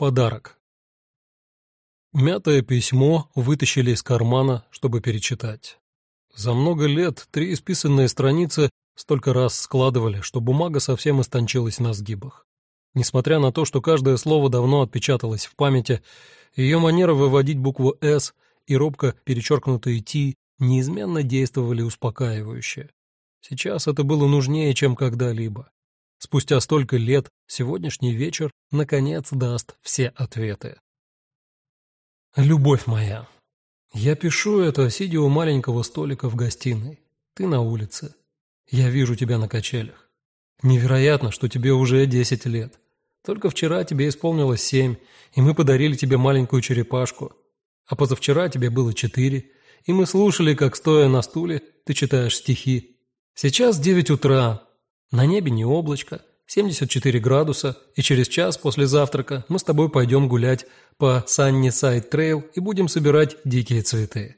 Подарок. Мятое письмо вытащили из кармана, чтобы перечитать. За много лет три исписанные страницы столько раз складывали, что бумага совсем истончилась на сгибах. Несмотря на то, что каждое слово давно отпечаталось в памяти, ее манера выводить букву «С» и робко перечеркнутые «Т» неизменно действовали успокаивающе. Сейчас это было нужнее, чем когда-либо. Спустя столько лет сегодняшний вечер наконец даст все ответы. Любовь моя, я пишу это, сидя у маленького столика в гостиной. Ты на улице. Я вижу тебя на качелях. Невероятно, что тебе уже десять лет. Только вчера тебе исполнилось семь, и мы подарили тебе маленькую черепашку. А позавчера тебе было четыре, и мы слушали, как, стоя на стуле, ты читаешь стихи. Сейчас девять утра, на небе не облачко, 74 градуса, и через час после завтрака мы с тобой пойдем гулять по Саннисайд Трейл и будем собирать дикие цветы.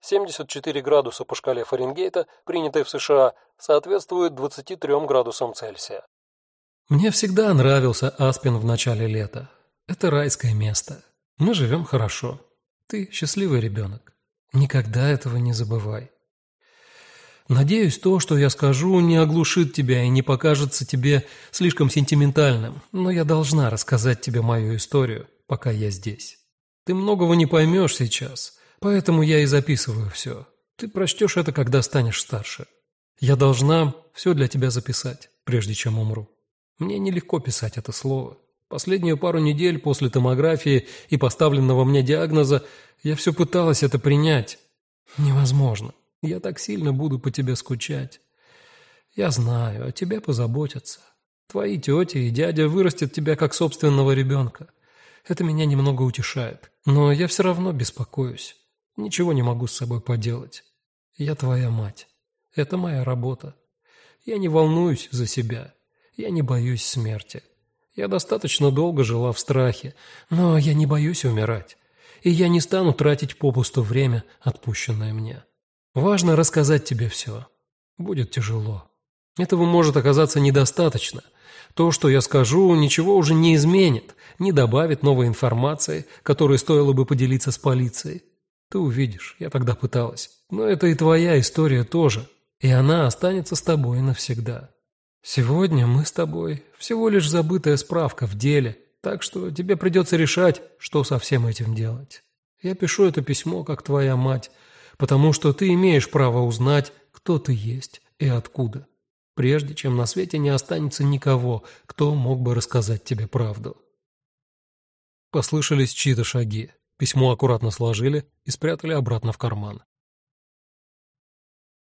74 градуса по шкале Фаренгейта, принятой в США, соответствует 23 градусам Цельсия. Мне всегда нравился Аспен в начале лета. Это райское место. Мы живем хорошо. Ты счастливый ребенок. Никогда этого не забывай. Надеюсь, то, что я скажу, не оглушит тебя и не покажется тебе слишком сентиментальным, но я должна рассказать тебе мою историю, пока я здесь. Ты многого не поймешь сейчас, поэтому я и записываю все. Ты прочтешь это, когда станешь старше. Я должна все для тебя записать, прежде чем умру. Мне нелегко писать это слово. Последнюю пару недель после томографии и поставленного мне диагноза я все пыталась это принять. Невозможно. Я так сильно буду по тебе скучать. Я знаю, о тебе позаботятся. Твои тети и дядя вырастят тебя как собственного ребенка. Это меня немного утешает. Но я все равно беспокоюсь. Ничего не могу с собой поделать. Я твоя мать. Это моя работа. Я не волнуюсь за себя. Я не боюсь смерти. Я достаточно долго жила в страхе, но я не боюсь умирать. И я не стану тратить попусту время, отпущенное мне. Важно рассказать тебе все. Будет тяжело. Этого может оказаться недостаточно. То, что я скажу, ничего уже не изменит, не добавит новой информации, которой стоило бы поделиться с полицией. Ты увидишь, я тогда пыталась. Но это и твоя история тоже, и она останется с тобой навсегда. Сегодня мы с тобой всего лишь забытая справка в деле, так что тебе придется решать, что со всем этим делать. Я пишу это письмо, как твоя мать, потому что ты имеешь право узнать, кто ты есть и откуда, прежде чем на свете не останется никого, кто мог бы рассказать тебе правду. Послышались чьи-то шаги. Письмо аккуратно сложили и спрятали обратно в карман.